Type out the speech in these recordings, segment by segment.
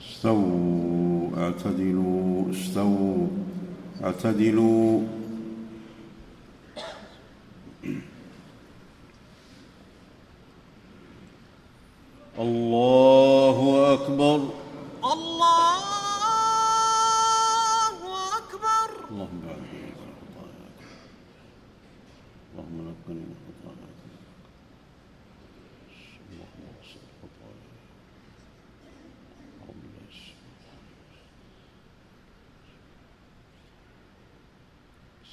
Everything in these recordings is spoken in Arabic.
استووا اعتدلوا استووا اعتدلوا. الله أكبر. الله أكبر. اللهم بارك في خطاياك. اللهم نقني من خطاياك. اللهم اغسل خطاياي اللهم لا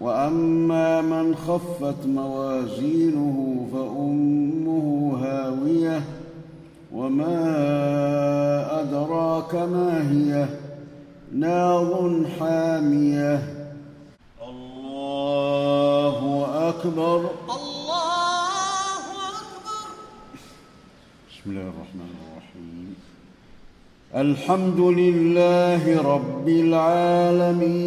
وأما من خفت موازينه فأمه هاوية وما أدراك ما هي نار حامية. الله أكبر. الله أكبر. بسم الله الرحمن الرحيم. الحمد لله رب العالمين.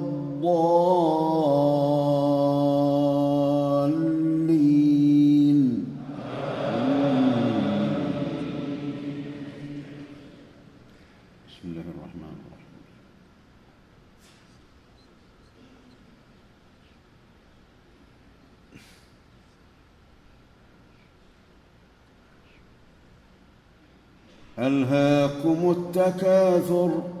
بسم الله الرحمن الرحيم. ألهاكم التكاثر.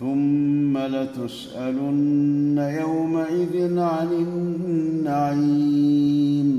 ثم لتسألن يومئذ عن النعيم.